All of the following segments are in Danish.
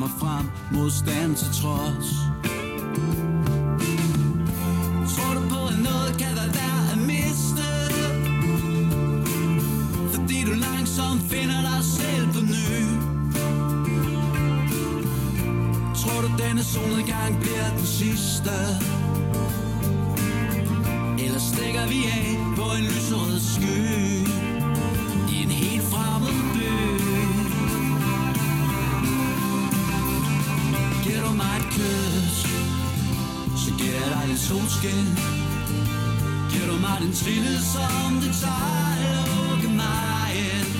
mig frem modstand til trods Tror du på, at noget kan være værd at miste? Fordi du langsomt finder dig selv på ny Tror du, denne solnedgang bliver den sidste? Eller stikker vi af på en lyserød sky kys. Så giver jeg dig lidt solskin. Giver du mig den tillid som det tager at lukke mig ind.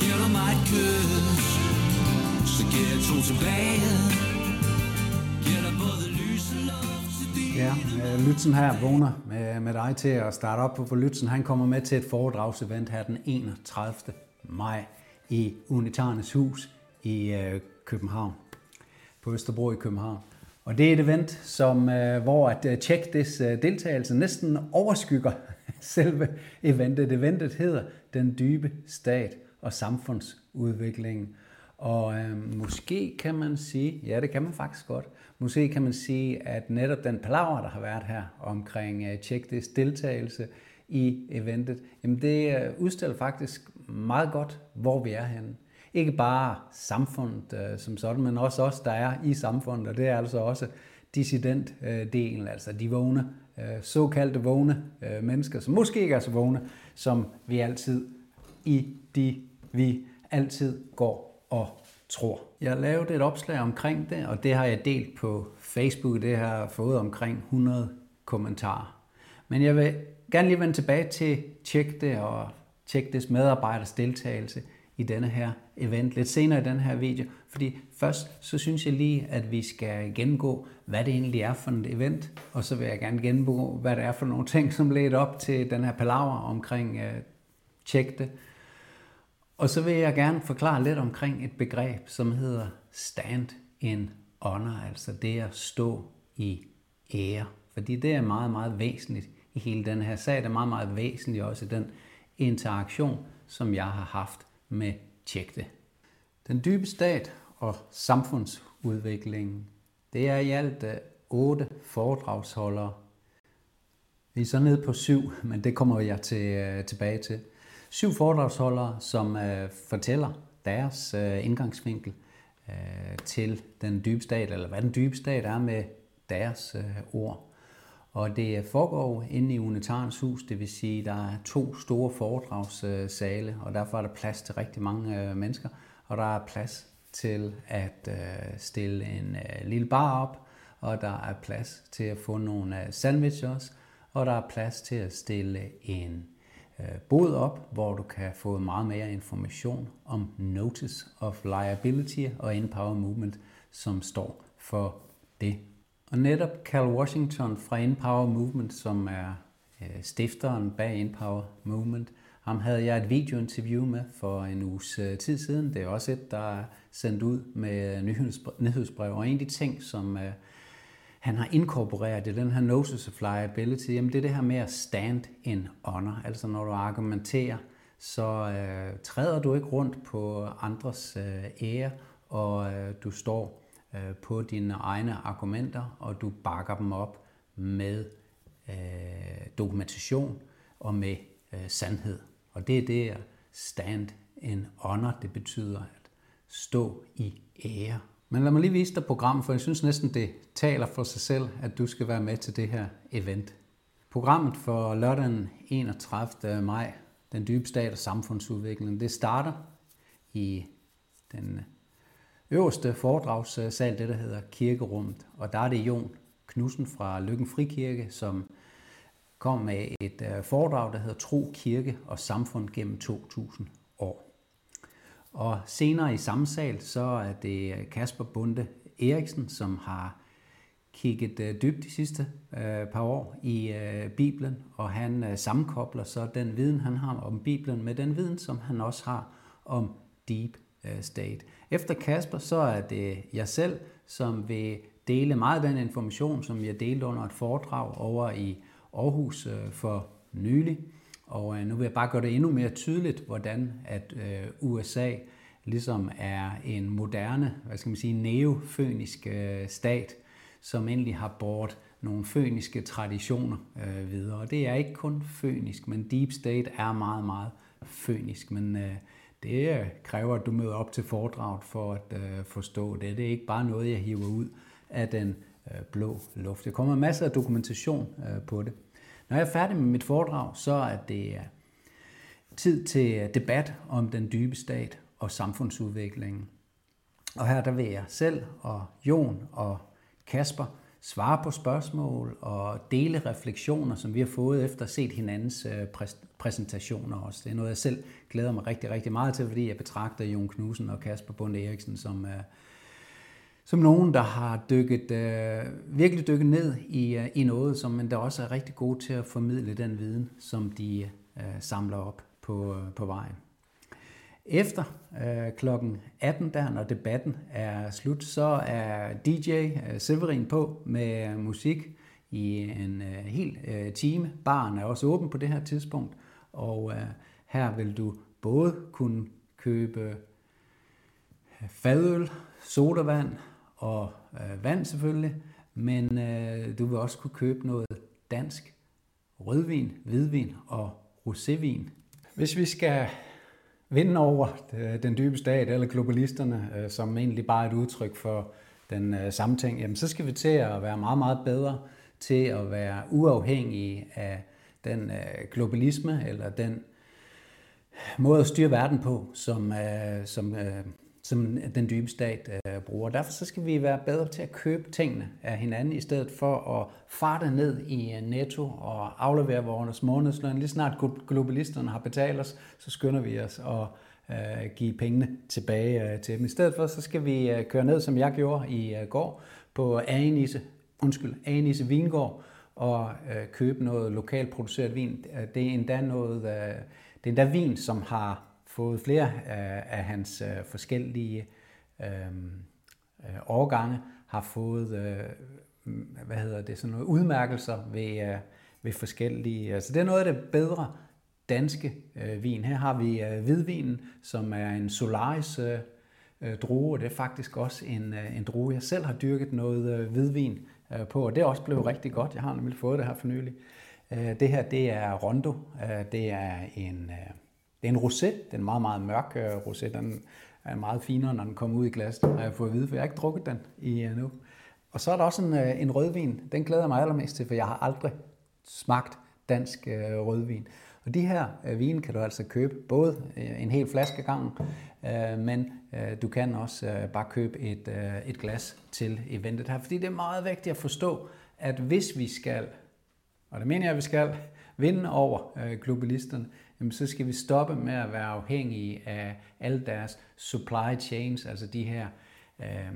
Giver du mig et kys Så giver jeg to tilbage. Giver dig både lys og luft til Ja, øh, Lytzen her vågner med, med dig til at starte op på, for Lytzen han kommer med til et foredragsevent her den 31. maj i Unitarnes Hus i øh, København, på Østerbro i København. Og det er et event, som, øh, hvor at øh, Check This øh, deltagelse næsten overskygger selve eventet. Eventet hedder Den dybe stat og samfundsudviklingen. Og øh, måske kan man sige, ja det kan man faktisk godt, måske kan man sige, at netop den palaver, der har været her omkring øh, Check This deltagelse i eventet, jamen det øh, udstiller faktisk meget godt, hvor vi er henne. Ikke bare samfundet øh, som sådan, men også os, der er i samfundet, og det er altså også dissident-delen, øh, altså de vågne, øh, såkaldte vågne øh, mennesker, som måske ikke er så vågne, som vi altid i de, vi altid går og tror. Jeg lavede et opslag omkring det, og det har jeg delt på Facebook. Det har fået omkring 100 kommentarer. Men jeg vil gerne lige vende tilbage til Tjek det og Tjek des medarbejders deltagelse i denne her event lidt senere i den her video. Fordi først så synes jeg lige, at vi skal gennemgå, hvad det egentlig er for et event. Og så vil jeg gerne gennemgå, hvad det er for nogle ting, som ledte op til den her palaver omkring uh, Tjek det. Og så vil jeg gerne forklare lidt omkring et begreb, som hedder stand in honor, altså det at stå i ære. Fordi det er meget, meget væsentligt i hele den her sag. Det er meget, meget væsentligt også i den interaktion, som jeg har haft med Tjek det. Den dybe stat og samfundsudviklingen, det er i alt øh, otte foredragsholdere. Vi er så nede på syv, men det kommer jeg til, øh, tilbage til. Syv foredragsholdere, som øh, fortæller deres øh, indgangsvinkel øh, til den dybe stat, eller hvad den dybe stat er med deres øh, ord. Og det foregår inde i Unitarens hus, det vil sige, at der er to store foredragssale, og derfor er der plads til rigtig mange øh, mennesker, og der er plads til at øh, stille en øh, lille bar op, og der er plads til at få nogle sandwiches, og der er plads til at stille en bod op, hvor du kan få meget mere information om Notice of Liability og Empower Movement, som står for det. Og netop Cal Washington fra Empower Movement, som er øh, stifteren bag Empower Movement, ham havde jeg et videointerview med for en uges øh, tid siden. Det er også et, der er sendt ud med øh, nyhedsbrev. Og en af de ting, som han har inkorporeret i den her notice of liability, jamen det er det her med at stand in honor. Altså når du argumenterer, så øh, træder du ikke rundt på andres øh, ære, og øh, du står øh, på dine egne argumenter, og du bakker dem op med øh, dokumentation og med øh, sandhed. Og det er det at stand in honor, det betyder at stå i ære. Men lad mig lige vise dig programmet, for jeg synes næsten, det taler for sig selv, at du skal være med til det her event. Programmet for lørdag den 31. maj, den dybe stat og samfundsudvikling, det starter i den øverste foredragssal, det der hedder Kirkerummet. Og der er det Jon Knudsen fra Lykken Frikirke, som kom med et øh, foredrag, der hedder Tro, Kirke og Samfund gennem 2000 år. Og senere i samme sal, så er det Kasper Bunde Eriksen, som har kigget øh, dybt de sidste øh, par år i Bibelen, og han sammenkobler så den viden, han har om Bibelen, med den viden, som han også har om Deep Øh, state. Efter Kasper, så er det jeg selv, som vil dele meget af den information, som jeg delte under et foredrag over i Aarhus øh, for nylig. Og øh, nu vil jeg bare gøre det endnu mere tydeligt, hvordan at USA ligesom er en moderne, hvad skal man sige, neofønisk stat, som endelig har båret nogle føniske traditioner øh, videre. Og det er ikke kun fønisk, men Deep State er meget, meget fønisk. Men øh, det øh, kræver, at du møder op til foredraget for at øh, forstå det. Det er ikke bare noget, jeg hiver ud af den øh, blå luft. Der kommer masser af dokumentation øh, på det. Når jeg er færdig med mit foredrag, så er det øh, tid til øh, debat om den dybe stat og samfundsudviklingen. Og her der vil jeg selv og Jon og Kasper svare på spørgsmål og dele refleksioner, som vi har fået efter at set hinandens øh, præsentationer også. Det er noget, jeg selv glæder mig rigtig, rigtig meget til, fordi jeg betragter Jon Knudsen og Kasper Bunde Eriksen som, øh, som nogen, der har dykket, øh, virkelig dykket ned i, i noget, som man der også er rigtig god til at formidle den viden, som de samler op på, på vejen. Efter øh, klokken 18, der når debatten er slut, så er DJ øh, Severin på med musik i en øh, hel øh, time. Baren er også åben på det her tidspunkt, og øh, her vil du både kunne købe øh, fadøl, sodavand og øh, vand selvfølgelig, men øh, du vil også kunne købe noget dansk rødvin, hvidvin og rosévin. Hvis vi skal vinde over øh, den dybe stat eller globalisterne, øh, som egentlig bare er et udtryk for den øh, samme ting, jamen så skal vi til at være meget, meget bedre til at være uafhængige af den globalisme eller den måde at styre verden på, som, som, som den dybe stat øh, bruger. Derfor så skal vi være bedre til at købe tingene af hinanden, i stedet for at farte ned i øh, netto og aflevere vores månedsløn. Lige snart globalisterne har betalt os, så skynder vi os at øh, give pengene tilbage øh, til dem. I stedet for, så skal vi øh, køre ned, som jeg gjorde i øh, går, på Anise, undskyld, Anise Vingård, og købe noget lokalt produceret vin. Det er endda noget, det er endda vin, som har fået flere øh, af hans øh, forskellige øh, øh, årgange, har fået hvad hedder det, sådan noget udmærkelser ved, ved forskellige. Altså det er noget af det bedre danske øh, vin. Her har vi øh, hvidvinen, som er en Solaris øh, øh, druge, og det er faktisk også en, øh, en druge, jeg selv har dyrket noget øh, hvidvin øh, på, og det er også blevet rigtig godt. Jeg har nemlig fået det her for nylig. Øh, det her, det er Rondo. Øh, det er en, øh, det er en rosé. Det er en meget, meget mørk øh, rosé. Den er meget finere, når den kommer ud i glas. Det har jeg fået at vide, for jeg har ikke drukket den i. Øh, og så er der også en, øh, en rødvin. Den glæder jeg mig allermest til, for jeg har aldrig smagt dansk øh, rødvin. Og de her øh, vine kan du altså købe både øh, en hel flaske gang, øh, men øh, du kan også øh, bare købe et, øh, et glas til eventet her. Fordi det er meget vigtigt at forstå, at hvis vi skal, og det mener jeg, at vi skal, vinde over øh, globalisterne, jamen så skal vi stoppe med at være afhængige af alle deres supply chains, altså de her øh,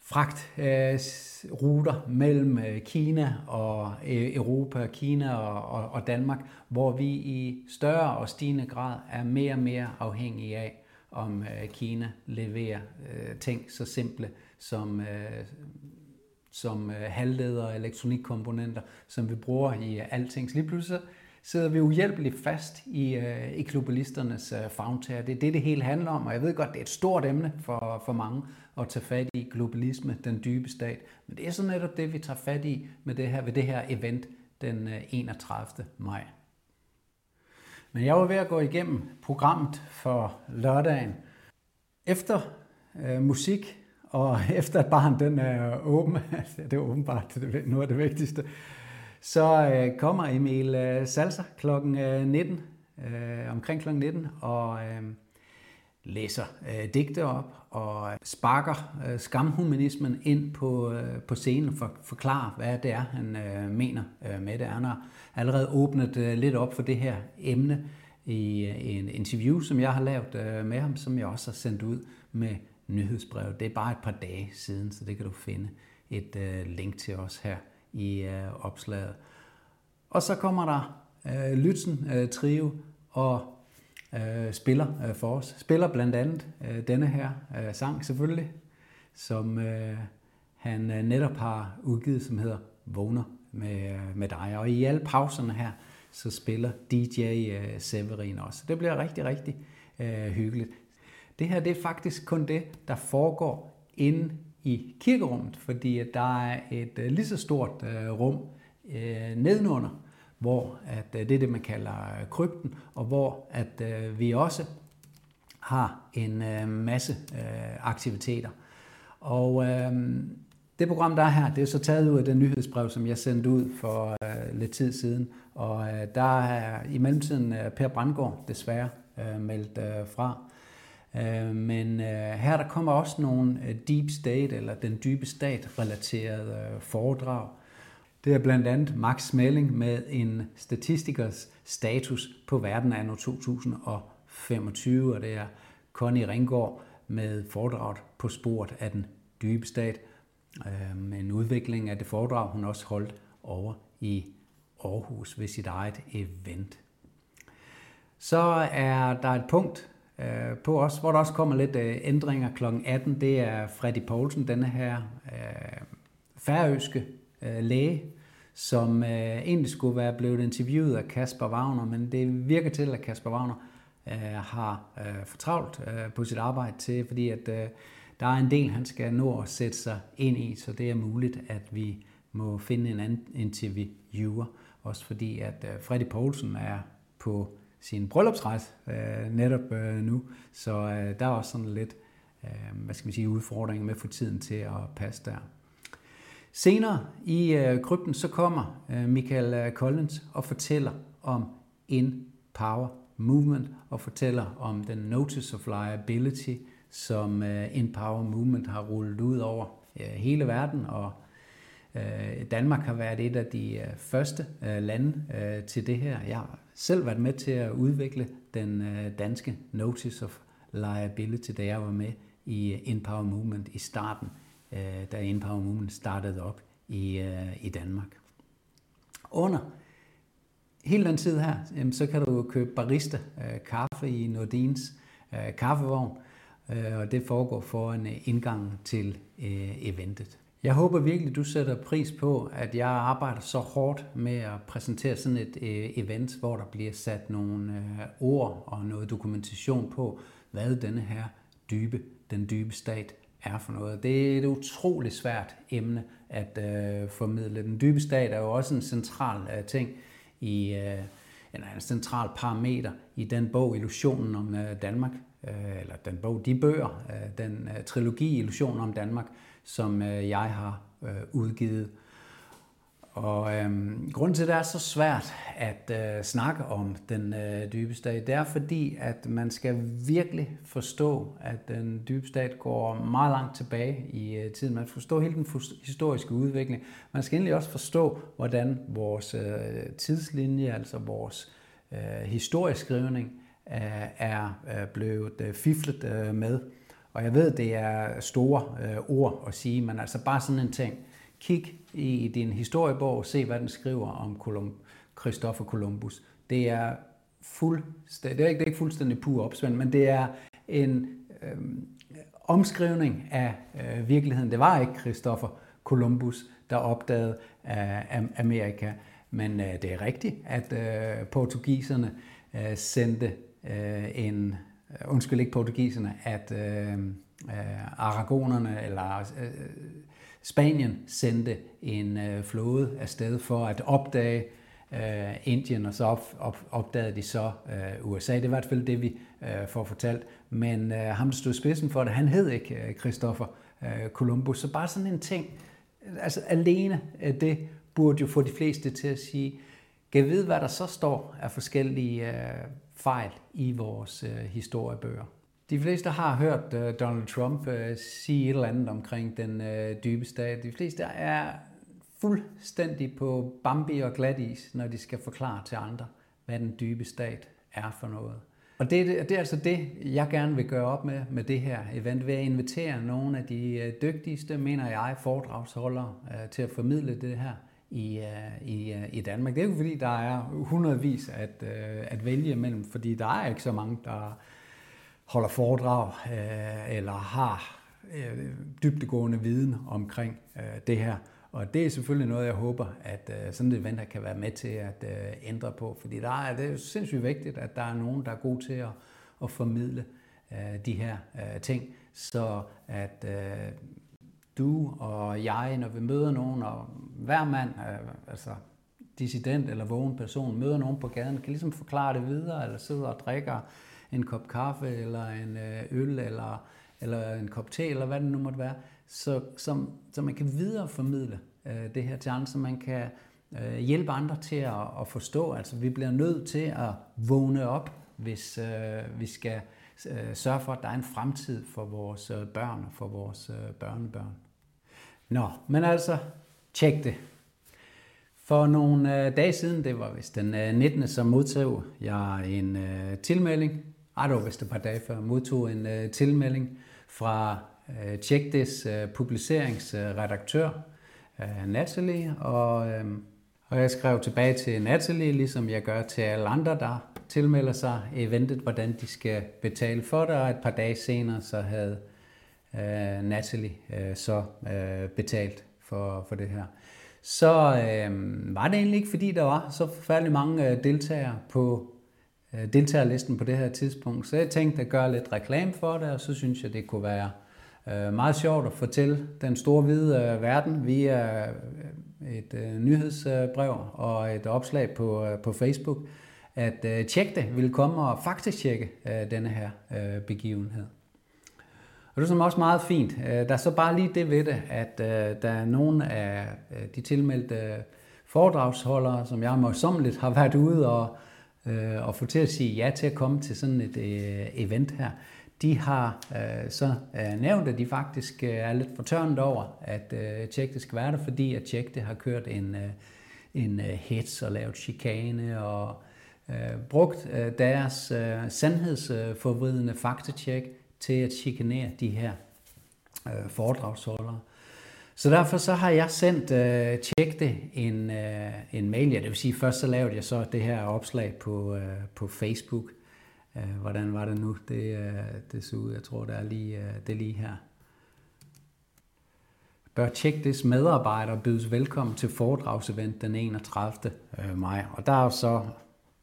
fragtruter øh, mellem øh, Kina og øh, Europa, Kina og, og Danmark, hvor vi i større og stigende grad er mere og mere afhængige af, om øh, Kina leverer øh, ting så simple som, øh, som halvledere og elektronikkomponenter, som vi bruger i alting. Så lige pludselig sidder vi uhjælpeligt fast i, øh, i globalisternes øh, fagtager. Det er det, det hele handler om, og jeg ved godt, det er et stort emne for, for mange at tage fat i globalisme, den dybe stat. Men det er så netop det, vi tager fat i med det her, ved det her event den øh, 31. Maj. Men jeg var ved at gå igennem programmet for lørdagen. Efter øh, musik, og efter at barn den er åben, det er åbenbart noget af det vigtigste, så øh, kommer Emil øh, Salsa kl. 19, øh, øh, omkring kl. 19, og øh, læser øh, digte op og sparker øh, skamhumanismen ind på, øh, på scenen for at forklare, hvad det er, han øh, mener øh, med det. Han har allerede åbnet øh, lidt op for det her emne i øh, en interview, som jeg har lavet øh, med ham, som jeg også har sendt ud med nyhedsbrev. Det er bare et par dage siden, så det kan du finde et øh, link til os her i øh, opslaget. Og så kommer der øh, Lytzen øh, Trio og øh, spiller øh, for os. Spiller blandt andet øh, denne her øh, sang selvfølgelig, som øh, han øh, netop har udgivet, som hedder Vågner med, øh, med dig. Og i alle pauserne her, så spiller DJ øh, Severin også. Det bliver rigtig, rigtig øh, hyggeligt. Det her det er faktisk kun det, der foregår inde i kirkerummet, fordi der er et øh, lige så stort øh, rum øh, nedenunder, hvor at, øh, det er det, man kalder øh, krypten, og hvor at øh, vi også har en masse aktiviteter. Og det program, der er her, det er så taget ud af den nyhedsbrev, som jeg sendte ud for lidt tid siden. Og der er i mellemtiden Per Brandgaard desværre meldt fra. Øh, men øh, her der kommer også nogle øh, deep state eller den dybe stat relaterede øh, foredrag. Det er blandt andet Max Smelling med en statistikers status på verden anno 2025, og det er Connie Ringgaard med foredraget på sporet af den dybe stat. Øh, med en udvikling af det foredrag, hun også holdt over i Aarhus ved sit eget event. Så er der et punkt, øh, på os, hvor der også kommer lidt øh, ændringer kl. 18. Det er Freddy Poulsen, denne her øh, færøske øh, læge, som øh, egentlig skulle være blevet interviewet af Kasper Wagner, men det virker til, at Kasper Wagner øh, har øh, fortravlt øh, på sit arbejde til, fordi at øh, der er en del, han skal nå at sætte sig ind i, så det er muligt, at vi må finde en anden interviewer, også fordi at øh, Freddy Poulsen er på sin bryllupsret øh, netop øh, nu. Så øh, der er også sådan lidt øh, hvad skal man sige, udfordringer med at få tiden til at passe der. Senere i øh, krypten så kommer øh, Michael øh, Collins og fortæller om In Power Movement og fortæller om den Notice of Liability, som øh, In Power Movement har rullet ud over øh, hele verden og øh, Danmark har været et af de øh, første øh, lande til det her. Jeg selv været med til at udvikle den øh, danske Notice of Liability, da jeg var med i øh, Empower Movement i starten, øh, da Empower Movement startede op i, i Danmark. Under hele den tid her, så kan du købe barista kaffe i Nordins kaffevogn, og det foregår foran indgangen til eventet. Jeg håber virkelig, du sætter pris på, at jeg arbejder så hårdt med at præsentere sådan et øh, event, hvor der bliver sat nogle øh, ord og noget dokumentation på, hvad denne her dybe, den dybe stat er for noget. Det er et utroligt svært emne at øh, formidle. Den dybe stat er jo også en central øh, ting i, øh, eller en central parameter i den bog Illusionen om øh, Danmark, øh, eller den bog, de bøger, øh, den øh, trilogi Illusionen om Danmark, som øh, jeg har øh, udgivet. Og øhm, grunden til, at det er så svært at øh, snakke om den øh, dybe stat, det er fordi, at man skal virkelig forstå, at den dybe stat går meget langt tilbage i øh, tiden. Man skal forstå hele den historiske udvikling. Man skal endelig også forstå, hvordan vores øh, tidslinje, altså vores øh, historieskrivning, øh, er øh, blevet øh, fiflet øh, med. Og jeg ved, det er store øh, ord at sige, men altså bare sådan en ting. Kig i din historiebog og se, hvad den skriver om Colum- Christopher Columbus. Det er, fuldstændig, det er ikke, det er ikke fuldstændig pur opsvend, men det er en øh, omskrivning af øh, virkeligheden. Det var ikke Christopher Columbus, der opdagede øh, Amerika, men øh, det er rigtigt, at øh, portugiserne øh, sendte øh, en Øh, undskyld ikke portugiserne, at øh, øh, aragonerne eller øh, Spanien sendte en øh, flåde afsted for at opdage øh, Indien, og så op, op, opdagede de så øh, USA. Det er i hvert fald det, vi øh, får fortalt. Men øh, ham, der stod spidsen for det, han hed ikke øh, Christopher øh, Columbus. Så bare sådan en ting, altså alene øh, det burde jo få de fleste til at sige, kan vide, hvad der så står af forskellige øh, fejl i vores øh, historiebøger. De fleste har hørt øh, Donald Trump øh, sige et eller andet omkring den øh, dybe stat. De fleste er fuldstændig på Bambi og glatis, når de skal forklare til andre, hvad den dybe stat er for noget. Og det, det er altså det, jeg gerne vil gøre op med med det her event, ved at invitere nogle af de øh, dygtigste, mener jeg, foredragsholdere øh, til at formidle det her i, uh, i, uh, i Danmark. Det er jo fordi, der er hundredvis at, uh, at vælge imellem, fordi der er ikke så mange, der holder foredrag uh, eller har uh, dybtegående viden omkring uh, det her. Og det er selvfølgelig noget, jeg håber, at uh, sådan et event kan være med til at uh, ændre på, fordi der er, det er sindssygt vigtigt, at der er nogen, der er gode til at, at formidle de her ting, så at du og jeg, når vi møder nogen, og hver mand, altså dissident eller vågen person, møder nogen på gaden, kan ligesom forklare det videre, eller sidder og drikker en kop kaffe, eller en øh, øl, eller, eller en kop te, eller hvad det nu måtte være, så, så, så man kan videreformidle øh, det her til andre, så man kan øh, hjælpe andre til at, at forstå. Altså vi bliver nødt til at vågne op, hvis øh, vi skal øh, sørge for, at der er en fremtid for vores øh, børn og for vores øh, børnebørn. Nå, men altså, tjek det. For nogle øh, dage siden, det var vist den øh, 19. som modtog jeg en øh, tilmelding. Ej, det var vist et par dage før, modtog en øh, tilmelding fra øh, Tjekdes øh, publiceringsredaktør, øh, Natalie, og, øh, og jeg skrev tilbage til Natalie, ligesom jeg gør til alle andre, der tilmelder sig eventet, hvordan de skal betale for det, og et par dage senere så havde øh, Natalie øh, så øh, betalt for, for det her. Så øh, var det egentlig ikke, fordi der var så forfærdelig mange øh, deltagere på øh, deltagerlisten på det her tidspunkt. Så jeg tænkte at gøre lidt reklame for det, og så synes jeg, det kunne være øh, meget sjovt at fortælle den store hvide øh, verden via øh, et øh, nyhedsbrev og et opslag på, øh, på Facebook, at øh, tjek det, vil komme og faktisk tjekke denne her begivenhed. Og det er også meget fint. Øh, der er så bare lige det ved det, at øh, der er nogle af øh, de tilmeldte foredragsholdere, som jeg møjsommeligt har været ude og, og få til at sige ja til at komme til sådan et event her, de har øh, så øh, nævnt, at de faktisk øh, er lidt fortørnet over, at øh, Tjek det skal være der, fordi at Tjek det har kørt en, øh, en øh, hets og lavet chikane og øh, brugt øh, deres øh, sandhedsforvridende faktatjek til at chikanere de her øh, foredragsholdere. Så derfor så har jeg sendt øh, tjek det en, øh, en mail. Ja, det vil sige, først så lavede jeg så det her opslag på, øh, på Facebook. Øh, hvordan var det nu, det, øh, det så ud? Jeg tror, det er lige, øh, det er lige her. Bør TjekDes medarbejdere bydes velkommen til foredragsevent den 31. Øh, maj. Og der er jo så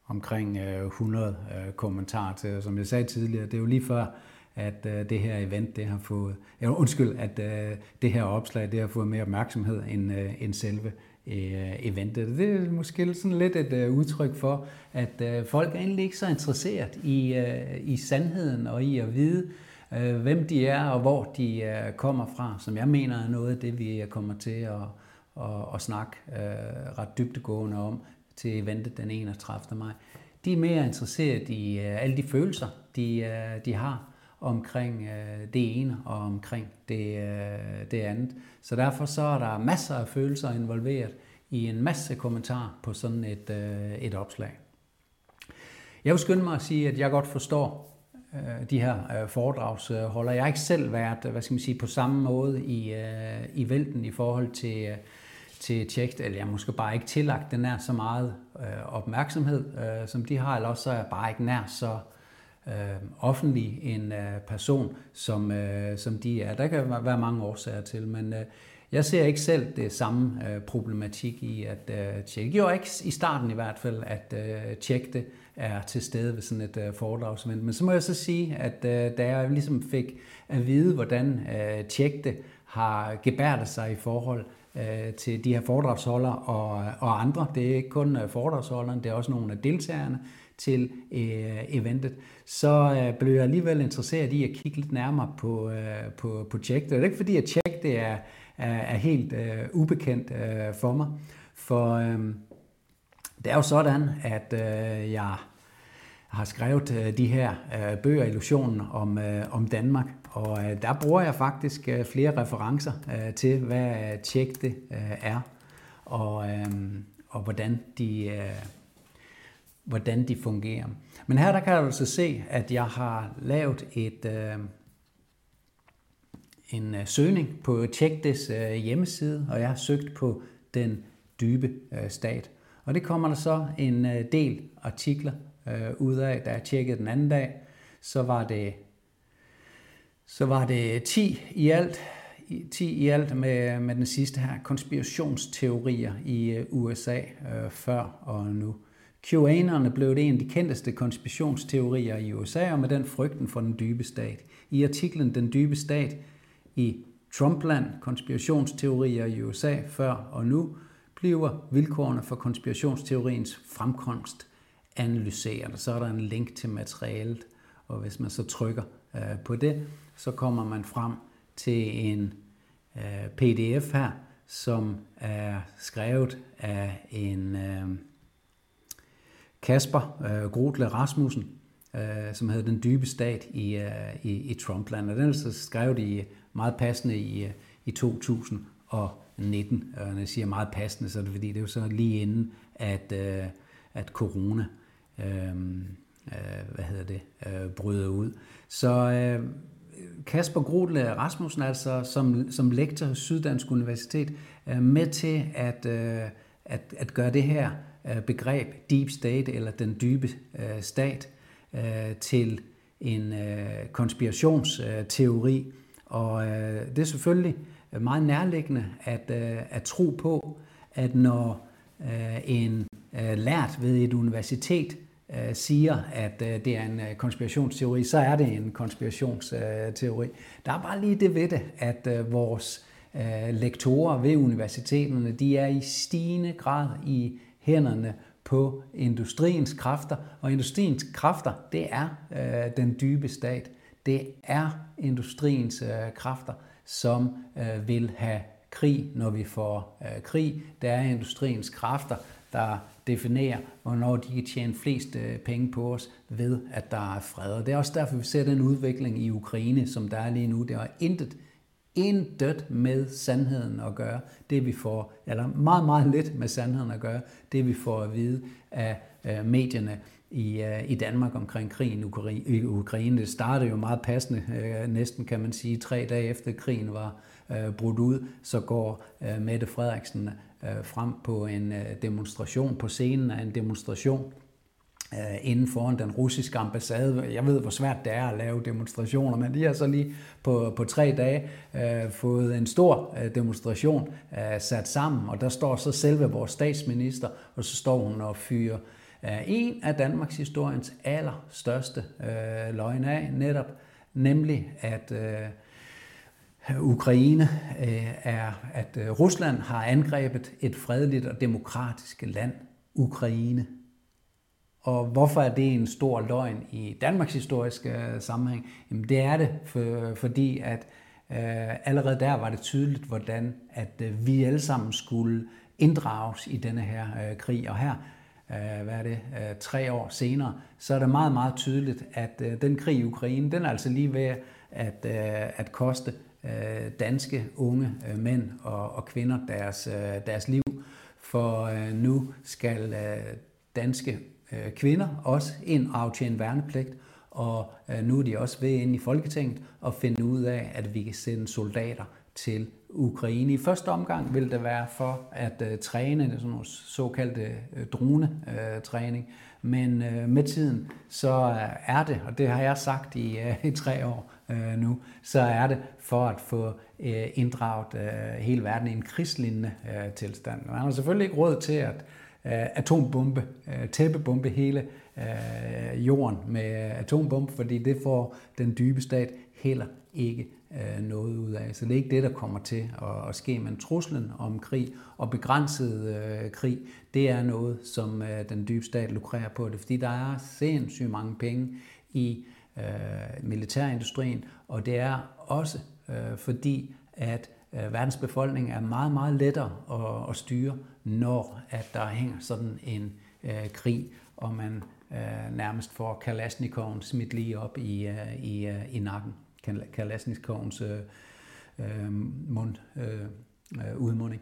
omkring øh, 100 øh, kommentarer til, som jeg sagde tidligere, det er jo lige før, at øh, det her event, det har fået, ja, undskyld, at øh, det her opslag, det har fået mere opmærksomhed end, øh, end selve øh, eventet. Det er måske sådan lidt et øh, udtryk for, at øh, folk er egentlig ikke så interesseret i, øh, i sandheden og i at vide, øh, hvem de er og hvor de øh, kommer fra, som jeg mener er noget af det, vi kommer til at, at, at snakke øh, ret dybtegående om til eventet den 31. maj. De er mere interesseret i øh, alle de følelser, de, øh, de har omkring øh, det ene og omkring det, øh, det andet. Så derfor så er der masser af følelser involveret i en masse kommentarer på sådan et, øh, et opslag. Jeg vil skynde mig at sige, at jeg godt forstår øh, de her øh, foredragsholder. Jeg har ikke selv været hvad skal man sige, på samme måde i, øh, i vælten i forhold til, øh, til tjekt, eller jeg måske bare ikke tillagt den er så meget øh, opmærksomhed, øh, som de har, eller også så er jeg bare ikke nær så øh, Øh, offentlig en øh, person, som, øh, som de er. Der kan være mange årsager til, men øh, jeg ser ikke selv det samme øh, problematik i at øh, tjekke. Jo, ikke i starten i hvert fald, at øh, tjekke det er til stede ved sådan et øh, foredragsevent. Men så må jeg så sige, at øh, da jeg ligesom fik at vide, hvordan øh, tjekke det har gebærdet sig i forhold øh, til de her foredragsholdere og, og andre. Det er ikke kun øh, foredragsholderne, det er også nogle af deltagerne til øh, eventet, så øh, blev jeg alligevel interesseret i at kigge lidt nærmere på, øh, på, på Check. Det er ikke fordi, at Check det er, er, er helt øh, ubekendt øh, for mig, for øh, det er jo sådan, at øh, jeg har skrevet øh, de her øh, bøger, Illusionen om, øh, om Danmark, og øh, der bruger jeg faktisk øh, flere referencer øh, til, hvad øh, tjek det øh, er, og, øh, og hvordan de... Øh, hvordan de fungerer. Men her der kan du altså se, at jeg har lavet et, øh, en øh, søgning på Tjektes øh, hjemmeside, og jeg har søgt på den dybe øh, stat. Og det kommer der så en øh, del artikler øh, ud af, da jeg tjekkede den anden dag. Så var det, så var det 10 i alt, 10 i alt med, med den sidste her, konspirationsteorier i øh, USA øh, før og nu. QAnon er blevet en af de kendteste konspirationsteorier i USA, og med den frygten for den dybe stat. I artiklen Den dybe stat i Trumpland, konspirationsteorier i USA før og nu, bliver vilkårene for konspirationsteoriens fremkomst analyseret. Så er der en link til materialet, og hvis man så trykker øh, på det, så kommer man frem til en øh, pdf her, som er skrevet af en øh, Kasper øh, Grotle Rasmussen, øh, som hedder Den dybe stat i, øh, i, i Trumpland. Og den er så skrevet i meget passende i, øh, i 2019. Og når jeg siger meget passende, så er det fordi, det er jo så lige inden, at, øh, at corona Øhm, øh, hvad hedder det, øh, bryder ud. Så øh, Kasper Grotel Rasmussen, altså som, som lektor hos Syddansk Universitet, er med til at, øh, at, at gøre det her øh, begreb deep state eller den dybe øh, stat øh, til en øh, konspirationsteori. Og øh, det er selvfølgelig meget nærliggende at, øh, at tro på, at når øh, en øh, lært ved et universitet øh, siger, at øh, det er en øh, konspirationsteori, så er det en konspirationsteori. Der er bare lige det ved det, at øh, vores øh, lektorer ved universiteterne, de er i stigende grad i hænderne på industriens kræfter, og industriens kræfter, det er øh, den dybe stat. Det er industriens øh, kræfter, som øh, vil have krig, når vi får øh, krig. Det er industriens kræfter, der definere, hvornår de kan tjene flest øh, penge på os ved, at der er fred. Og det er også derfor, vi ser den udvikling i Ukraine, som der er lige nu. Det har intet, intet med sandheden at gøre. Det vi får, eller meget, meget lidt med sandheden at gøre, det vi får at vide af øh, medierne i, øh, i Danmark omkring krigen i Ukraine. Det startede jo meget passende, næsten kan man sige, tre dage efter krigen var brudt ud, så går Mette Frederiksen øh, frem på en øh, demonstration, på scenen af en demonstration øh, inden foran den russiske ambassade. Jeg ved, hvor svært det er at lave demonstrationer, men de har så lige på, på tre dage øh, fået en stor øh, demonstration øh, sat sammen, og der står så selve vores statsminister, og så står hun og fyrer er en af Danmarks historiens allerstørste øh, løgne af, netop nemlig at øh, Ukraine øh, er, at øh, Rusland har angrebet et fredeligt og demokratisk land, Ukraine. Og hvorfor er det en stor løgn i Danmarks historiske øh, sammenhæng? Jamen det er det, for, fordi at øh, allerede der var det tydeligt, hvordan at øh, vi alle sammen skulle inddrages i denne her øh, krig. Og her øh, hvad er det, øh, tre år senere, så er det meget, meget tydeligt, at øh, den krig i Ukraine, den er altså lige ved at, øh, at koste øh, danske unge øh, mænd og, og kvinder deres, øh, deres liv. For øh, nu skal øh, danske øh, kvinder også ind og aftjene værnepligt, og øh, nu er de også ved ind i Folketinget og finde ud af, at vi kan sende soldater til Ukraine. I første omgang vil det være for at øh, træne, det er sådan nogle såkaldte øh, drone-træning, øh, men øh, med tiden så øh, er det, og det har jeg sagt i, øh, i tre år uh, nu, så er det for at få øh, inddraget uh, hele verden i en krigslignende uh, tilstand. Man har selvfølgelig ikke råd til at atombombe, uh, tæppebombe hele jorden med atombombe, fordi det får den dybe stat heller ikke øh, noget ud af. Så det er ikke det, der kommer til at, at ske, men truslen om krig og begrænset øh, krig, det er noget, som øh, den dybe stat lukrerer på det, fordi der er sindssygt mange penge i øh, militærindustrien, og det er også øh, fordi, at øh, verdens befolkning er meget, meget lettere at, at styre, når at der hænger sådan en øh, krig, og man øh, nærmest får Kalashnikov'en smidt lige op i, øh, i, øh, i nakken. Kalashnikov'ens øh, øh, mund, øh, øh, udmunding.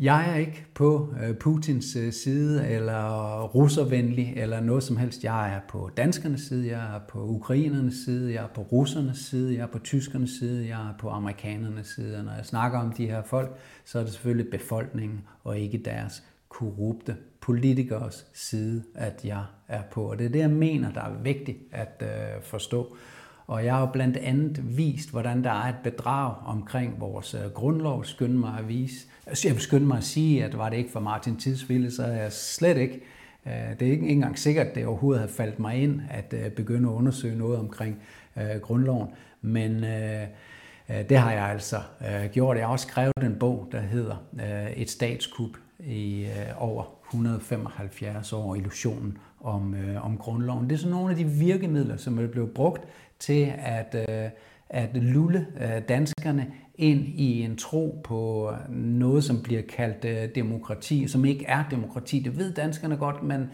Jeg er ikke på øh, Putins øh, side, eller russervenlig, eller noget som helst. Jeg er på danskernes side, jeg er på ukrainernes side, jeg er på russernes side, jeg er på tyskernes side, jeg er på amerikanernes side. Og når jeg snakker om de her folk, så er det selvfølgelig befolkningen, og ikke deres korrupte politikers side, at jeg er på. Og det er det, jeg mener, der er vigtigt at øh, forstå. Og jeg har blandt andet vist, hvordan der er et bedrag omkring vores øh, grundlov. Skynd mig at vise. Altså, jeg vil skynde mig at sige, at var det ikke for Martin Tidsvilde, så er jeg slet ikke øh, det er ikke engang sikkert, at det overhovedet havde faldt mig ind at øh, begynde at undersøge noget omkring øh, grundloven, men det har jeg altså gjort. Jeg har også skrevet en bog, der hedder Et statskup i over 175 år, illusionen om, om grundloven. Det er sådan nogle af de virkemidler, som er blevet brugt til at, at lulle øh, danskerne ind i en tro på øh, noget, som bliver kaldt øh, demokrati, som ikke er demokrati. Det ved danskerne godt, men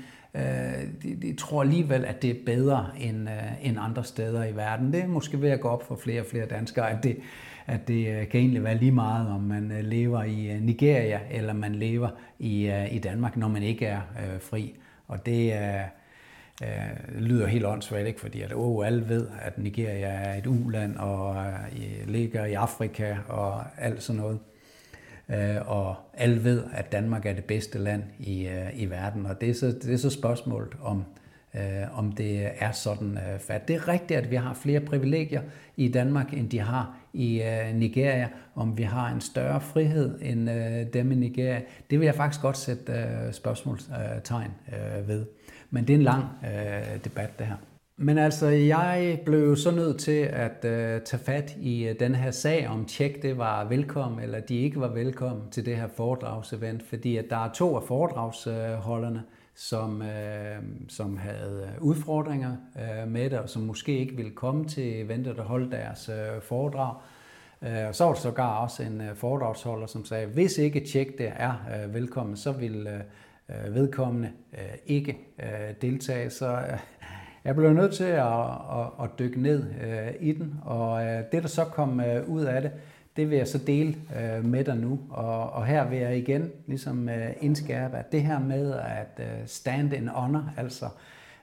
de, de tror alligevel, at det er bedre end, end andre steder i verden. Det er måske ved at gå op for flere og flere danskere, at det, at det kan egentlig være lige meget, om man lever i Nigeria, eller man lever i, i Danmark, når man ikke er øh, fri. Og det er... Øh, lyder helt åndssvagt, ikke? fordi at, oh, alle ved, at Nigeria er et uland og øh, ligger i Afrika og alt sådan noget. Øh, og alle ved, at Danmark er det bedste land i, øh, i verden, og det er så, det er så spørgsmålet om, øh, om det er sådan øh, fat. Det er rigtigt, at vi har flere privilegier i Danmark, end de har i øh, Nigeria, om vi har en større frihed end øh, dem i Nigeria. Det vil jeg faktisk godt sætte øh, spørgsmålstegn øh, ved. Men det er en lang øh, debat, det her. Men altså, jeg blev så nødt til at øh, tage fat i øh, den her sag, om tjek det var velkommen, eller de ikke var velkommen til det her foredragsevent, fordi at der er to af foredragsholderne, som, øh, som havde øh, udfordringer øh, med det, og som måske ikke ville komme til eventet og holde deres øh, foredrag. Og så var der sågar også en øh, foredragsholder, som sagde, hvis ikke tjek det er øh, velkommen, så vil øh, øh, vedkommende øh, ikke øh, deltage. Så øh, jeg blev nødt til at, at, at dykke ned øh, i den, og øh, det der så kom øh, ud af det, det vil jeg så dele øh, med dig nu. Og, og her vil jeg igen ligesom øh, indskærpe, at det her med at øh, stand in honor, altså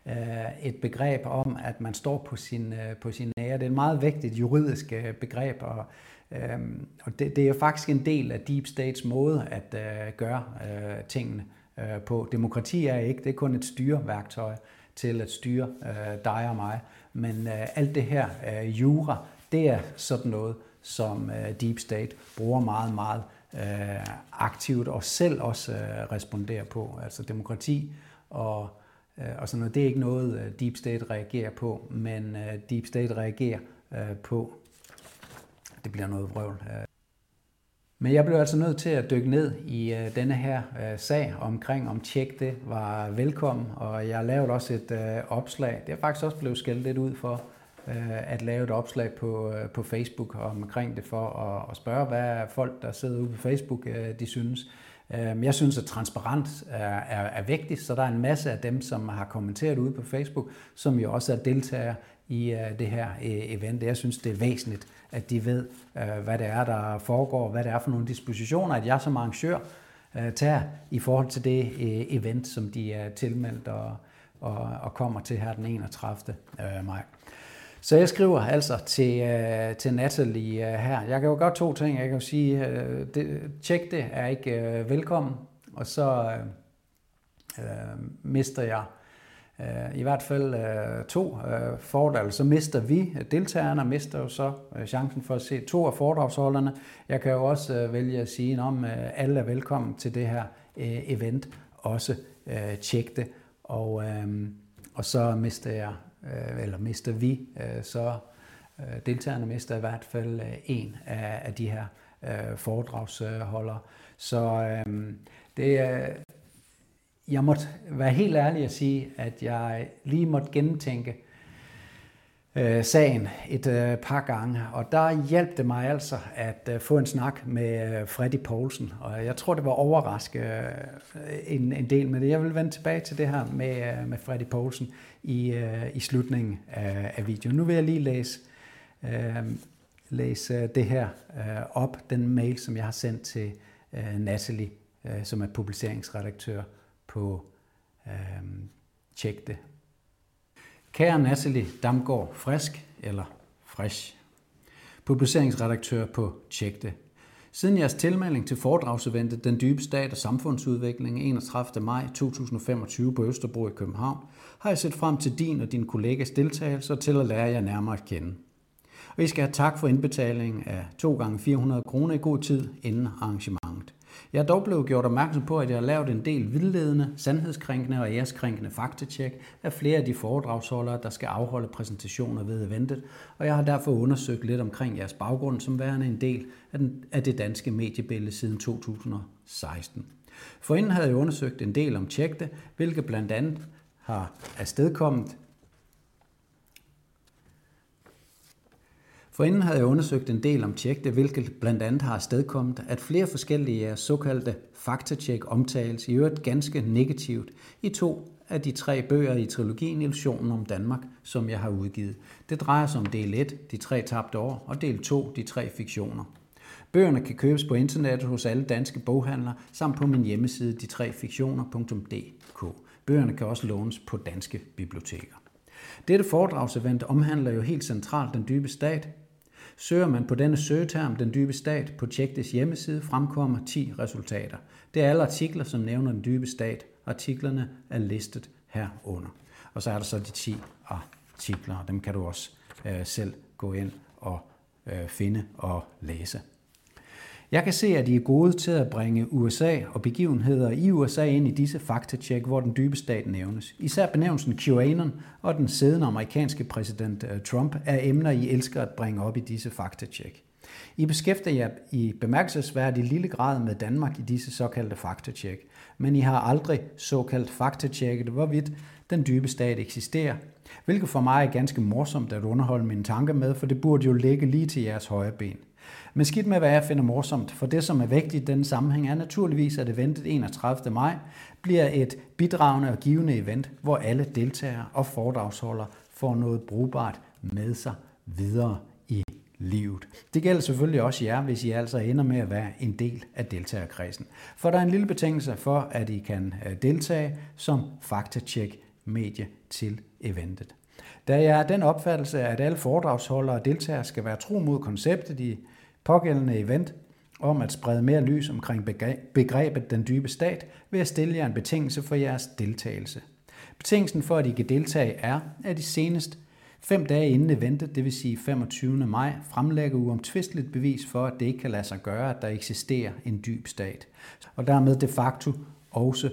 øh, et begreb om, at man står på sin, øh, på sin ære, det er et meget vigtigt juridisk øh, begreb, og, øh, og det, det er faktisk en del af Deep States måde at øh, gøre øh, tingene øh, Øh, på. Demokrati er ikke, det er kun et styreværktøj til at styre øh, dig og mig. Men øh, alt det her øh, jura, det er sådan noget, som øh, Deep State bruger meget, meget øh, aktivt og selv også øh, responderer på. Altså demokrati og, øh, og sådan noget, det er ikke noget, øh, Deep State reagerer på, men øh, Deep State reagerer øh, på, det bliver noget vrøvl, øh, men jeg blev altså nødt til at dykke ned i øh, denne her øh, sag omkring, om tjek det var velkommen, og jeg lavede også et øh, opslag. Det er faktisk også blevet skældt lidt ud for, øh, at lave et opslag på, øh, på Facebook omkring det, for at, at spørge, hvad folk, der sidder ude på Facebook, øh, de synes. Øh, jeg synes, at transparens er, øh, er, er vigtigt, så der er en masse af dem, som har kommenteret ude på Facebook, som jo også er deltagere i uh, det her uh, event. Jeg synes, det er væsentligt, at de ved, uh, hvad det er, der foregår, hvad det er for nogle dispositioner, at jeg som arrangør uh, tager i forhold til det uh, event, som de er tilmeldt og, og, og kommer til her den 31. Uh, maj. Så jeg skriver altså til, øh, til Natalie øh, her. Jeg kan jo godt to ting. Jeg kan jo sige, øh, det, tjek det er ikke øh, velkommen, og så uh, mister jeg Øh, i hvert fald øh, to øh, foredrag, så mister vi, deltagerne mister jo så chancen for at se to af foredragsholderne. Jeg kan jo også vælge at sige, om alle er velkommen til det her event, også tjek det. Og, og så mister jeg, eller mister vi, så deltagerne mister i hvert fald en af, de her foredragsholdere. Så det jeg måtte være helt ærlig at sige, at jeg lige måtte gennemtænke øh, sagen et øh, par gange, og der hjalp det mig altså at øh, få en snak med øh, Freddy Poulsen, og jeg tror, det var overraskende øh, en, en del med det. Jeg vil vende tilbage til det her med, øh, med Freddy Poulsen i, øh, i slutningen af, af videoen. Nu vil jeg lige læse, øh, læse øh, det her øh, op, den mail, som jeg har sendt til øh, Natalie, øh, som er publiceringsredaktør på øh, Tjek det. Kære Natalie Damgaard Frisk eller Fresh, publiceringsredaktør på Tjek det. Siden jeres tilmelding til foredragseventet Den Dybe Stat og Samfundsudvikling 31. maj 2025 på Østerbro i København, har jeg set frem til din og din kollegas deltagelse og til at lære jer nærmere at kende. Og I skal have tak for indbetalingen af 2 gange 400 kroner i god tid inden arrangementet. Jeg er dog blevet gjort opmærksom på, at jeg har lavet en del vildledende, sandhedskrænkende og æreskrænkende faktatjek af flere af de foredragsholdere, der skal afholde præsentationer ved eventet, og jeg har derfor undersøgt lidt omkring jeres baggrund som værende en del af, den, af det danske mediebillede siden 2016. Forinden havde jeg undersøgt en del om tjekte, hvilket blandt andet har afstedkommet For inden havde jeg undersøgt en del om tjekte, hvilket blandt andet har stedkommet, at flere forskellige af såkaldte faktatjek omtales i øvrigt ganske negativt i to af de tre bøger i trilogien Illusionen om Danmark, som jeg har udgivet. Det drejer sig om del 1, De tre tabte år, og del 2, De tre fiktioner. Bøgerne kan købes på internettet hos alle danske boghandlere, samt på min hjemmeside detrefiktioner.dk. Bøgerne kan også lånes på danske biblioteker. Dette foredragsevent omhandler jo helt centralt den dybe stat, Søger man på denne søgeterm, den dybe stat, på Tjektes hjemmeside, fremkommer 10 resultater. Det er alle artikler, som nævner den dybe stat. Artiklerne er listet herunder. Og så er der så de 10 artikler, og dem kan du også øh, selv gå ind og øh, finde og læse. Jeg kan se, at I er gode til at bringe USA og begivenheder i USA ind i disse faktatjek, hvor den dybe stat nævnes. Især benævnelsen QAnon og den siddende amerikanske præsident øh, Trump er emner, I elsker at bringe op i disse faktatjek. I beskæftiger jer i bemærkelsesværdig lille grad med Danmark i disse såkaldte faktatjek, men I har aldrig såkaldt faktatjekket, hvorvidt den dybe stat eksisterer, hvilket for mig er ganske morsomt at underholde mine tanker med, for det burde jo ligge lige til jeres højre ben. Men skidt med, hvad jeg finder morsomt, for det, som er vigtigt i denne sammenhæng, er naturligvis, at eventet 31. maj bliver et bidragende og givende event, hvor alle deltagere og foredragsholdere får noget brugbart med sig videre i livet. Det gælder selvfølgelig også jer, hvis I altså ender med at være en del af deltagerkredsen. For der er en lille betingelse for, at I kan øh, deltage som faktatjek medie til eventet. Da jeg er den opfattelse, at alle foredragsholdere og deltagere skal være tro mod konceptet i pågældende event om at sprede mere lys omkring begrebet den dybe stat, ved at stille jer en betingelse for jeres deltagelse. Betingelsen for, at I kan deltage, er, at I senest fem dage inden eventet, det vil sige 25. maj, fremlægger uomtvisteligt bevis for, at det ikke kan lade sig gøre, at der eksisterer en dyb stat, og dermed de facto også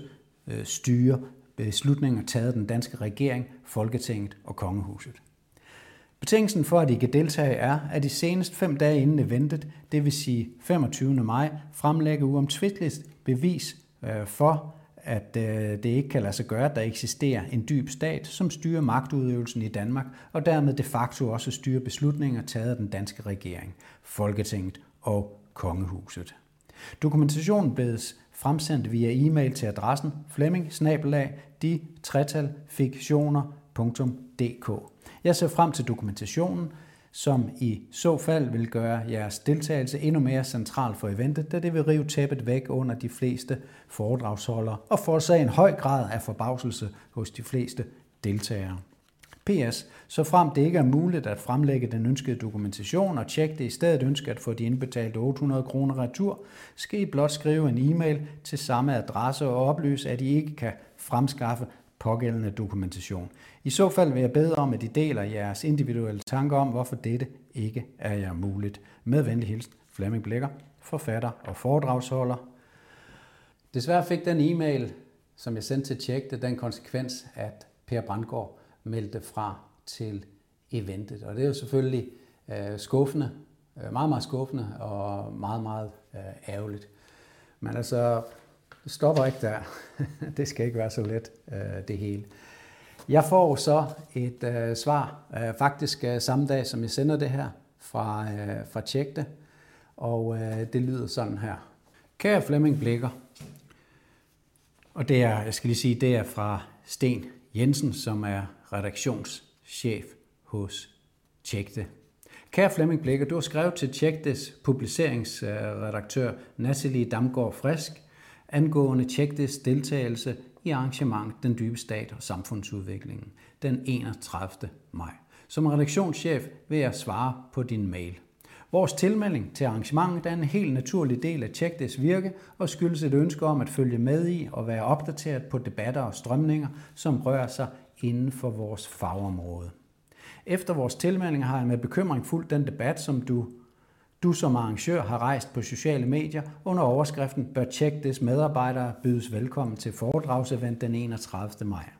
øh, styre beslutninger taget af den danske regering, Folketinget og Kongehuset. Betingelsen for, at I kan deltage, er, at I senest fem dage inden eventet, det vil sige 25. maj, fremlægger uomtvisteligt bevis øh, for, at øh, det ikke kan lade sig gøre, at der eksisterer en dyb stat, som styrer magtudøvelsen i Danmark, og dermed de facto også styrer beslutninger taget af den danske regering, Folketinget og Kongehuset. Dokumentationen bedes fremsendt via e-mail til adressen flemming de fiktioner.dk. Jeg ser frem til dokumentationen, som i så fald vil gøre jeres deltagelse endnu mere central for eventet, da det vil rive tæppet væk under de fleste foredragsholdere og forårsage en høj grad af forbavselse hos de fleste deltagere. PS. Så frem det ikke er muligt at fremlægge den ønskede dokumentation og tjekke det i stedet ønsker at få de indbetalte 800 kroner retur, skal I blot skrive en e-mail til samme adresse og oplyse, at I ikke kan fremskaffe pågældende dokumentation. I så fald vil jeg bede om, at I deler jeres individuelle tanker om, hvorfor dette ikke er jer muligt. Med venlig hilsen, Flemming Blækker, forfatter og foredragsholder. Desværre fik den e-mail, som jeg sendte til tjek, den konsekvens, at Per Brandgaard meldte fra til eventet. Og det er jo selvfølgelig øh, skuffende, øh, meget, meget skuffende og meget, meget øh, ærgerligt. Men altså, det stopper ikke der. det skal ikke være så let, øh, det hele. Jeg får så et øh, svar, øh, faktisk øh, samme dag, som jeg sender det her fra, øh, fra Tjekte, og øh, det lyder sådan her. Kære Flemming Blikker, og det er, jeg skal lige sige, det er fra Sten Jensen, som er redaktionschef hos Tjekte. Kære Flemming Blikker, du har skrevet til Tjektes publiceringsredaktør Natalie Damgaard Frisk, angående Tjektes deltagelse i arrangementet Den Dybe Stat og Samfundsudviklingen den 31. maj. Som redaktionschef vil jeg svare på din mail. Vores tilmelding til arrangementet er en helt naturlig del af Tjekdes virke og skyldes et ønske om at følge med i og være opdateret på debatter og strømninger, som rører sig inden for vores fagområde. Efter vores tilmelding har jeg med bekymring fulgt den debat, som du, du som arrangør har rejst på sociale medier under overskriften Bør Tjekdes medarbejdere bydes velkommen til foredragsevent den 31. maj.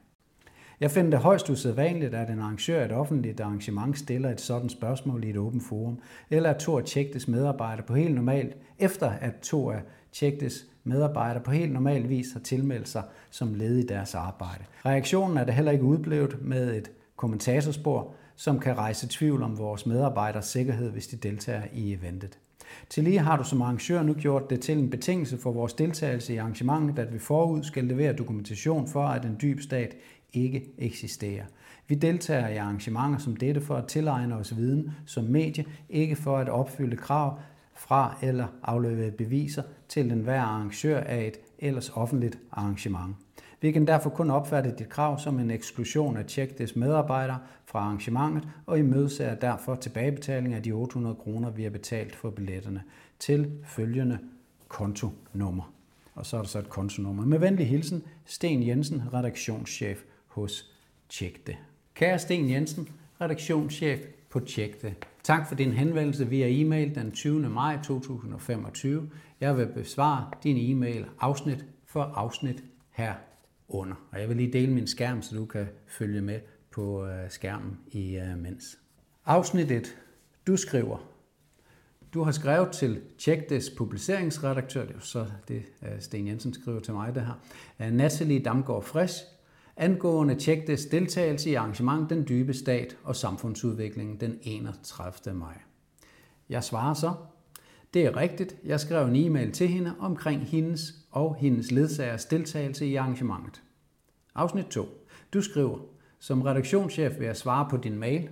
Jeg finder det højst usædvanligt, at en arrangør af et offentligt arrangement stiller et sådan spørgsmål i et åbent forum, eller at to af Tjektes medarbejdere på helt normalt, efter at to af Tjektes medarbejdere på helt normal vis har tilmeldt sig som led i deres arbejde. Reaktionen er da heller ikke udblevet med et kommentatorspor, som kan rejse tvivl om vores medarbejders sikkerhed, hvis de deltager i eventet. Til lige har du som arrangør nu gjort det til en betingelse for vores deltagelse i arrangementet, at vi forud skal levere dokumentation for, at en dyb stat ikke eksisterer. Vi deltager i arrangementer som dette for at tilegne os viden som medie, ikke for at opfylde krav fra eller aflevere beviser til enhver arrangør af et ellers offentligt arrangement. Vi kan derfor kun opfatte dit krav som en eksklusion af Tjekdes medarbejdere fra arrangementet og imødeser derfor tilbagebetaling af de 800 kroner, vi har betalt for billetterne til følgende kontonummer. Og så er der så et kontonummer. Med venlig hilsen, Sten Jensen, redaktionschef hos Tjek det. Kære Sten Jensen, redaktionschef på Tjek det. Tak for din henvendelse via e-mail den 20. maj 2025. Jeg vil besvare din e-mail afsnit for afsnit herunder. Og jeg vil lige dele min skærm, så du kan følge med på øh, skærmen i øh, mens. Afsnit 1. Du skriver. Du har skrevet til Tjekdes publiceringsredaktør, det er så det øh, Sten Jensen skriver til mig det her, øh, Natalie Damgaard Frisch, angående Tjekdes deltagelse i arrangement Den Dybe Stat og Samfundsudviklingen den 31. maj. Jeg svarer så, det er rigtigt, jeg skrev en e-mail til hende omkring hendes og hendes ledsagers deltagelse i arrangementet. Afsnit 2. Du skriver, som redaktionschef vil jeg svare på din mail,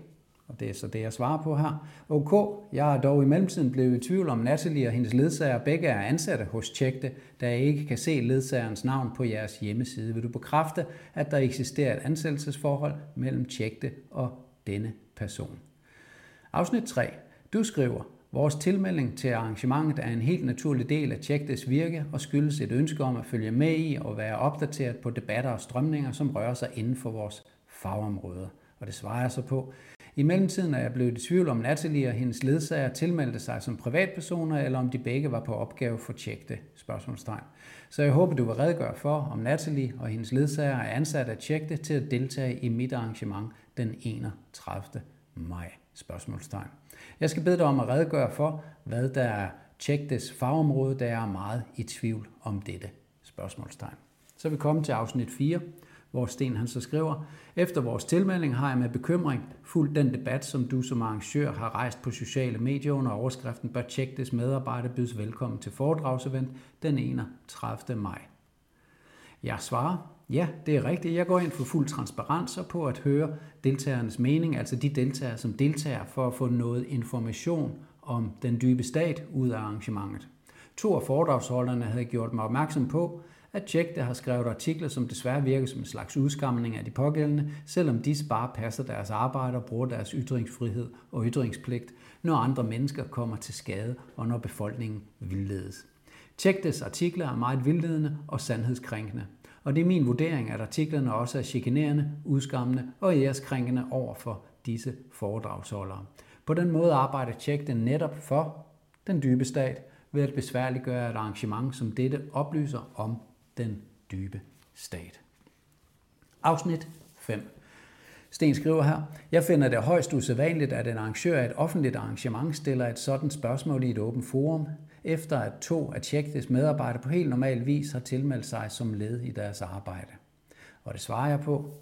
og det er så det, jeg svarer på her. OK, jeg er dog i mellemtiden blevet i tvivl om Natalie og hendes ledsager begge er ansatte hos Tjekte, da jeg ikke kan se ledsagerens navn på jeres hjemmeside. Vil du bekræfte, at der eksisterer et ansættelsesforhold mellem Tjekte og denne person? Afsnit 3. Du skriver, Vores tilmelding til arrangementet er en helt naturlig del af Tjektes virke og skyldes et ønske om at følge med i og være opdateret på debatter og strømninger, som rører sig inden for vores fagområder. Og det svarer jeg så på. I mellemtiden er jeg blevet i tvivl om Natalie og hendes ledsager tilmeldte sig som privatpersoner, eller om de begge var på opgave for Tjekte, spørgsmålstegn. Så jeg håber, du vil redegøre for, om Natalie og hendes ledsager er ansat af Tjekte til at deltage i mit arrangement den 31. maj, spørgsmålstegn. Jeg skal bede dig om at redegøre for, hvad der er Tjektes fagområde, der er meget i tvivl om dette spørgsmålstegn. Så er vi kommet til afsnit 4, hvor Sten han så skriver, efter vores tilmelding har jeg med bekymring fulgt den debat, som du som arrangør har rejst på sociale medier under overskriften Bør Tjektes medarbejdere bydes velkommen til foredragsevent den 31. maj. Jeg svarer, ja, det er rigtigt. Jeg går ind for fuld transparens og på at høre deltagernes mening, altså de deltagere, som deltager for at få noget information om den dybe stat ud af arrangementet. To af foredragsholderne havde gjort mig opmærksom på, at Tjek der har skrevet artikler, som desværre virker som en slags udskamning af de pågældende, selvom de bare passer deres arbejde og bruger deres ytringsfrihed og ytringspligt, når andre mennesker kommer til skade og når befolkningen vildledes. Tjektes artikler er meget vildledende og sandhedskrænkende, og det er min vurdering, at artiklerne også er chikanerende, udskammende og æreskrænkende over for disse foredragsholdere. På den måde arbejder Tjek netop for den dybe stat ved at besværliggøre et arrangement som dette oplyser om den dybe stat. Afsnit 5. Sten skriver her, jeg finder det højst usædvanligt, at en arrangør af et offentligt arrangement stiller et sådan spørgsmål i et åbent forum, efter at to af Tjektes medarbejdere på helt normal vis har tilmeldt sig som led i deres arbejde. Og det svarer jeg på.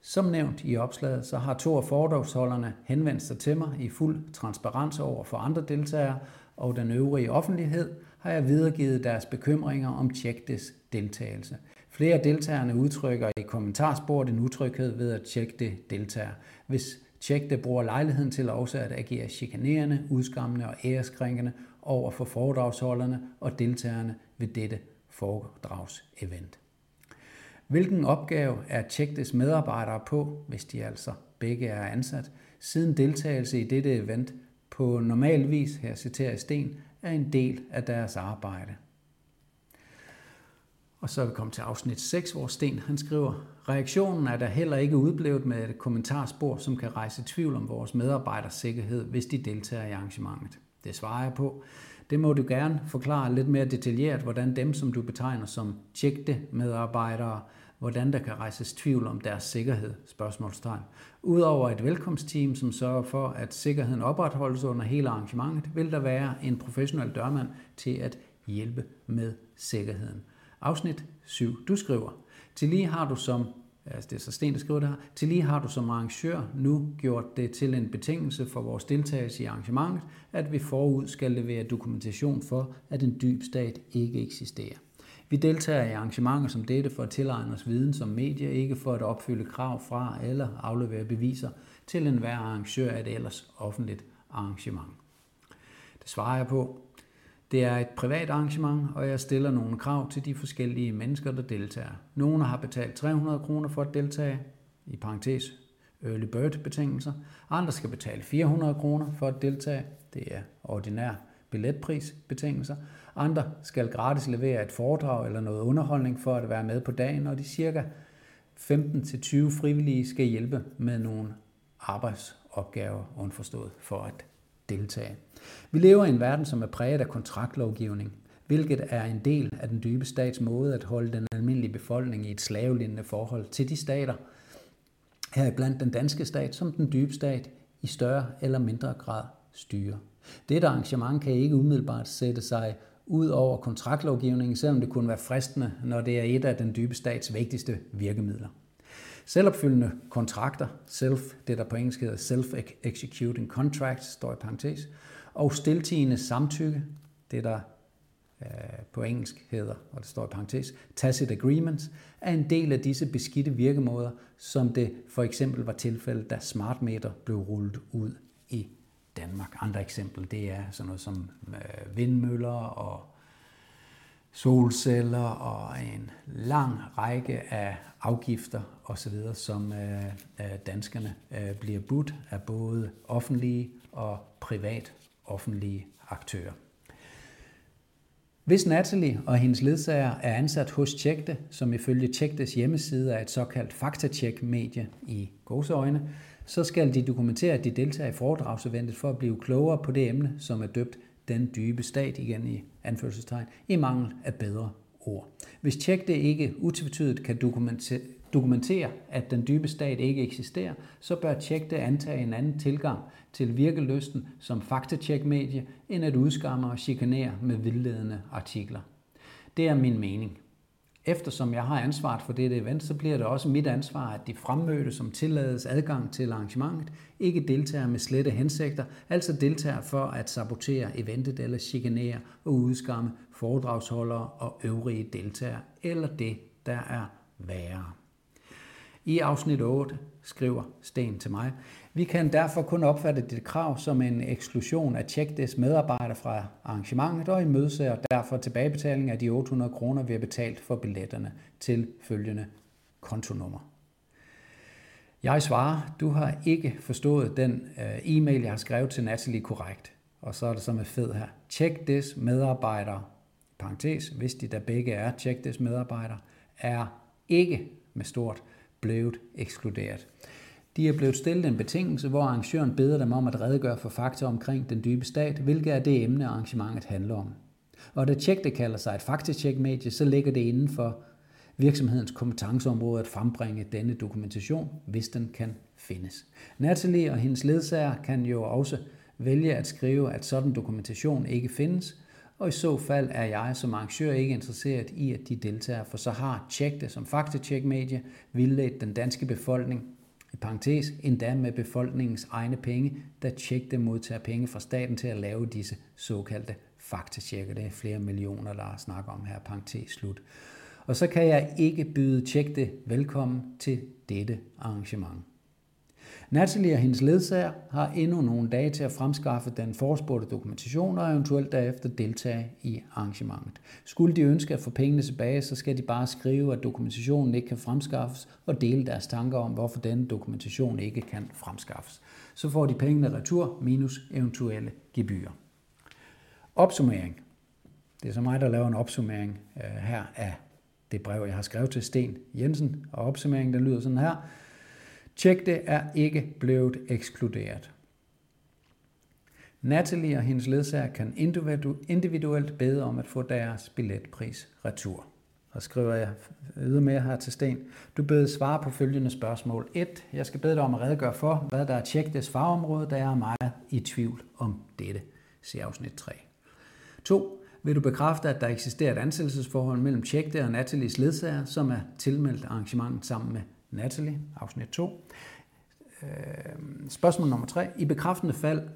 Som nævnt i opslaget, så har to af foredragsholderne henvendt sig til mig i fuld transparens over for andre deltagere og den øvrige offentlighed, har jeg videregivet deres bekymringer om Tjektes deltagelse. Flere af deltagerne udtrykker i kommentarsporet en utryghed ved at Tjekte deltager. Hvis Tjekte bruger lejligheden til også at agere chikanerende, udskammende og æreskrænkende over for foredragsholderne og deltagerne ved dette foredragsevent. Hvilken opgave er Tjektes medarbejdere på, hvis de altså begge er ansat, siden deltagelse i dette event på normal vis, her citerer Sten, er en del af deres arbejde. Og så er vi kommet til afsnit 6, hvor Sten han skriver, reaktionen er der heller ikke udblevet med et kommentarspor, som kan rejse tvivl om vores medarbejders sikkerhed, hvis de deltager i arrangementet. Det svarer jeg på. Det må du gerne forklare lidt mere detaljeret, hvordan dem, som du betegner som tjekte medarbejdere, hvordan der kan rejses tvivl om deres sikkerhed, spørgsmålstegn. Udover et velkomstteam, som sørger for, at sikkerheden opretholdes under hele arrangementet, vil der være en professionel dørmand til at hjælpe med sikkerheden. Afsnit 7. Du skriver, til lige har du som altså det er så Sten, der skriver det her, til lige har du som arrangør nu gjort det til en betingelse for vores deltagelse i arrangementet, at vi forud skal levere dokumentation for, at en dyb stat ikke eksisterer. Vi deltager i arrangementer som dette for at tilegne os viden som medier, ikke for at opfylde krav fra eller aflevere beviser til enhver arrangør af et ellers offentligt arrangement. Det svarer jeg på. Det er et privat arrangement, og jeg stiller nogle krav til de forskellige mennesker, der deltager. Nogle har betalt 300 kroner for at deltage, i parentes early bird betingelser. Andre skal betale 400 kroner for at deltage, det er ordinær billetpris betingelser. Andre skal gratis levere et foredrag eller noget underholdning for at være med på dagen, og de cirka 15-20 frivillige skal hjælpe med nogle arbejdsopgaver, underforstået, for at deltage. Vi lever i en verden, som er præget af kontraktlovgivning, hvilket er en del af den dybe stats måde at holde den almindelige befolkning i et slavelignende forhold til de stater, heriblandt den danske stat, som den dybe stat i større eller mindre grad styrer. Dette arrangement kan ikke umiddelbart sætte sig ud over kontraktlovgivningen, selvom det kunne være fristende, når det er et af den dybe stats vigtigste virkemidler. Selvopfyldende kontrakter, self, det der på engelsk hedder self-executing contracts, står i parentes, og stiltigende samtykke, det der øh, på engelsk hedder, og det står i parentes, tacit agreements, er en del af disse beskidte virkemåder, som det for eksempel var tilfældet, da smart meter blev rullet ud i Danmark. Andre eksempler, det er sådan noget som øh, vindmøller og solceller og en lang række af afgifter osv., som øh, øh, danskerne bliver budt af både offentlige og privat offentlige aktører. Hvis Natalie og hendes ledsager er ansat hos Tjekte, som ifølge Tjektes hjemmeside er et såkaldt faktatjek-medie i gåseøjne, så skal de dokumentere, at de deltager i foredragseventet for at blive klogere på det emne, som er døbt den dybe stat igen i anførselstegn, i mangel af bedre ord. Hvis tjek det ikke utvetydigt kan dokumentere, at den dybe stat ikke eksisterer, så bør tjek det antage en anden tilgang til virkeløsten som faktatjekmedie, end at udskamme og chikanere med vildledende artikler. Det er min mening. Eftersom jeg har ansvaret for dette event, så bliver det også mit ansvar, at de fremmødte, som tillades adgang til arrangementet, ikke deltager med slette hensigter, altså deltager for at sabotere eventet eller chikanere og udskamme foredragsholdere og øvrige deltagere, eller det, der er værre. I afsnit 8 skriver Sten til mig, vi kan derfor kun opfatte dit krav som en eksklusion af Tjekdes medarbejdere fra arrangementet og imødeser derfor tilbagebetaling af de 800 kroner, vi har betalt for billetterne til følgende kontonummer. Jeg svarer, du har ikke forstået den øh, e-mail, jeg har skrevet til Natalie korrekt. Og så er det så med fed her. Check this medarbejdere, parentes, hvis de der begge er check this medarbejdere, er ikke med stort blevet ekskluderet. De er blevet stillet en betingelse, hvor arrangøren beder dem om at redegøre for fakta omkring den dybe stat, hvilket er det emne, arrangementet handler om. Og da Tjek det kalder sig et faktatjekmedie, så ligger det inden for virksomhedens kompetenceområde at frembringe denne dokumentation, hvis den kan findes. Natalie og hendes ledsager kan jo også vælge at skrive, at sådan dokumentation ikke findes, og i så fald er jeg som arrangør ikke interesseret i, at de deltager, for så har Tjek det som faktatjekmedie vildledt den danske befolkning parentes, endda med befolkningens egne penge, da tjek det modtager penge fra staten til at lave disse såkaldte faktatjekker. Det er flere millioner, der snakker om her, parentes slut. Og så kan jeg ikke byde tjek det velkommen til dette arrangement. Natalie og hendes ledsager har endnu nogle dage til at fremskaffe den forespurgte dokumentation og eventuelt derefter deltage i arrangementet. Skulle de ønske at få pengene tilbage, så skal de bare skrive, at dokumentationen ikke kan fremskaffes og dele deres tanker om, hvorfor denne dokumentation ikke kan fremskaffes. Så får de pengene retur minus eventuelle gebyrer. Opsummering. Det er så mig, der laver en opsummering øh, her af det brev, jeg har skrevet til Sten Jensen. Og opsummeringen den lyder sådan her. Tjek det er ikke blevet ekskluderet. Natalie og hendes ledsager kan individuelt bede om at få deres billetpris retur. Og skriver jeg ydermere her til Sten. Du bedes svare på følgende spørgsmål. 1. Jeg skal bede dig om at redegøre for, hvad der er tjektes fagområde, da jeg er meget i tvivl om dette. Se afsnit 3. 2. Vil du bekræfte, at der eksisterer et ansættelsesforhold mellem Tjekte og Natalies ledsager, som er tilmeldt arrangementet sammen med Natalie, afsnit 2. Øh, spørgsmål nummer 3. I bekræftende fald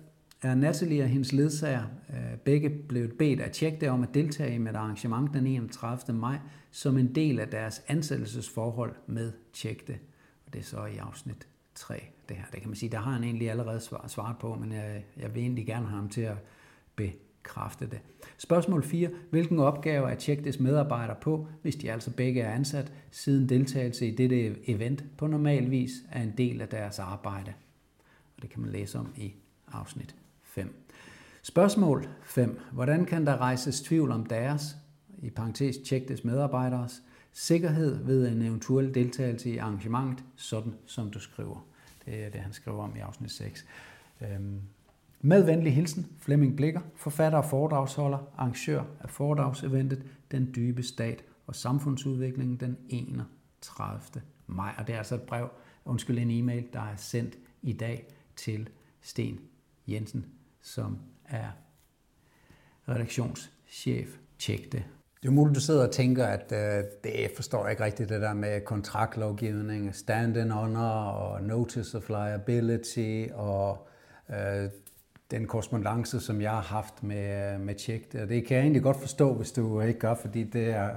er Natalie og hendes ledsager øh, begge blevet bedt at tjekke det om at deltage i et arrangement den 31. maj som en del af deres ansættelsesforhold med Tjekte. Og det er så i afsnit 3. Det her, det kan man sige, der har han egentlig allerede svaret på, men jeg, jeg vil egentlig gerne have ham til at bekræfte det. Spørgsmål 4. Hvilken opgave er Tjektes medarbejdere på, hvis de altså begge er ansat, siden deltagelse i dette event på normal vis er en del af deres arbejde? Og det kan man læse om i afsnit 5. Spørgsmål 5. Hvordan kan der rejses tvivl om deres, i parentes Tjektes medarbejderes, sikkerhed ved en eventuel deltagelse i arrangementet, sådan som du skriver? Det er det, han skriver om i afsnit 6. Med venlig hilsen, Flemming Blikker, forfatter og foredragsholder, arrangør af foredragseventet Den dybe stat og samfundsudviklingen den 31. maj. Og det er altså et brev, undskyld, en e-mail, der er sendt i dag til Sten Jensen, som er redaktionschef. Tjek det. Det er muligt, du sidder og tænker, at øh, det forstår jeg ikke rigtigt, det der med kontraktlovgivning, stand-in honor og notice of liability og øh, den korrespondence, som jeg har haft med, med Tjek. Og det kan jeg egentlig godt forstå, hvis du ikke gør, fordi det er,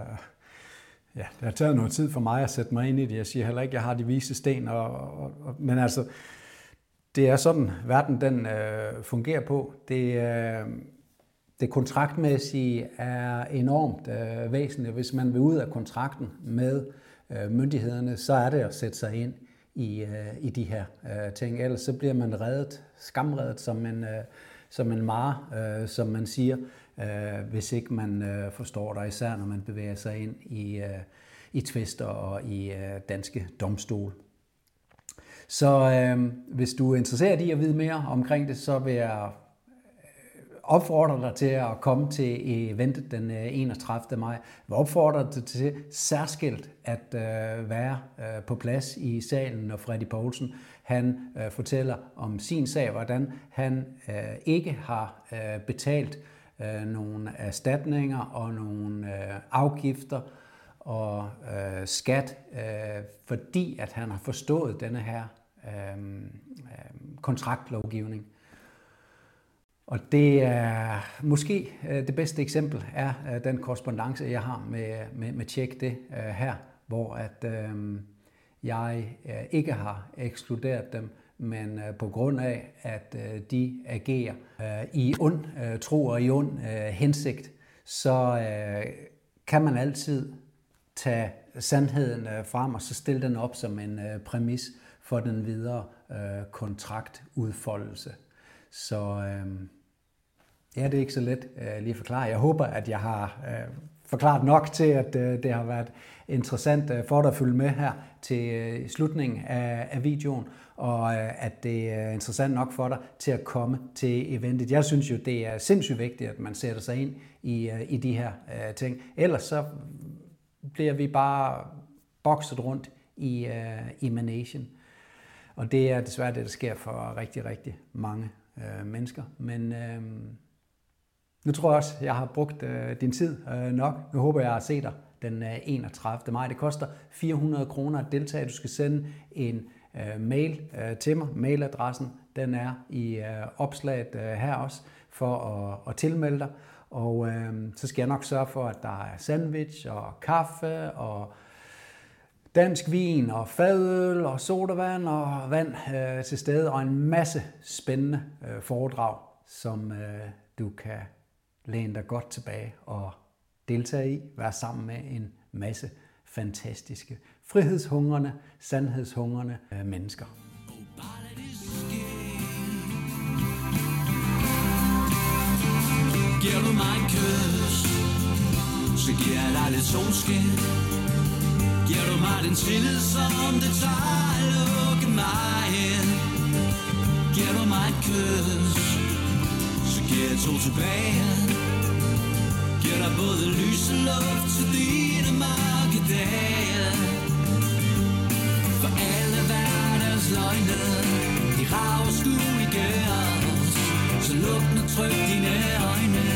ja, det har taget noget tid for mig at sætte mig ind i det. Jeg siger heller ikke, at jeg har de vise sten, og, og, og, men altså, det er sådan, verden den øh, fungerer på. Det, øh, det kontraktmæssige er enormt øh, væsentligt. Hvis man vil ud af kontrakten med øh, myndighederne, så er det at sætte sig ind i, øh, i de her øh, ting. Ellers så bliver man reddet, skamreddet som en, øh, som en mare, øh, som man siger, øh, hvis ikke man øh, forstår dig, især når man bevæger sig ind i, øh, i tvister og i øh, danske domstol. Så øh, hvis du er interesseret i at vide mere omkring det, så vil jeg opfordrer dig til at komme til eventet den øh, 31. Maj. Jeg opfordrer dig til særskilt at øh, være øh, på plads i salen, når Freddy Poulsen han øh, fortæller om sin sag, hvordan han øh, ikke har betalt nogle erstatninger og nogle afgifter og skat, fordi at han har forstået denne her kontraktlovgivning. Og det er måske øh, det bedste eksempel er øh, den korrespondence, jeg har med, med, med Tjek det øh, her, hvor at øh, jeg ikke har ekskluderet dem, men på grund af, at de agerer i ond tro og i ond hensigt, så kan man altid tage sandheden frem og så stille den op som en præmis for den videre kontraktudfoldelse. Så øh, ja, det er ikke så let øh, lige at forklare. Jeg håber, at jeg har øh, forklaret nok til, at øh, det har været interessant øh, for dig at følge med her til øh, slutningen af, af videoen, og øh, at det er interessant nok for dig til at komme til eventet. Jeg synes jo, det er sindssygt vigtigt, at man sætter sig ind i, øh, i de her øh, ting. Ellers så bliver vi bare bokset rundt i, øh, i managen. Og det er desværre det, der sker for rigtig, rigtig mange øh, mennesker. Men øh, nu tror jeg også, jeg har brugt øh, din tid øh, nok. Nu håber jeg at se dig den øh, 31. maj. Det koster 400 kroner at deltage. Du skal sende en øh, mail øh, til mig. Mailadressen den er i øh, opslaget øh, her også for at, at tilmelde dig. Og øh, så skal jeg nok sørge for, at der er sandwich og kaffe og dansk vin og fadøl og sodavand og vand øh, til stede, og en masse spændende øh, foredrag, som øh, du kan læn dig godt tilbage og deltage i, være sammen med en masse fantastiske, frihedshungrende, sandhedshungrende øh, mennesker. Giver du mig en kys Så giver jeg dig lidt solskin Giver du mig den tillid, som det tager at lukke mig ind Giver du mig et kys giver to tilbage Giver dig både lys og luft til dine mørke dage. For alle verdens løgne, de rager sgu i gæres Så luk nu tryk dine øjne.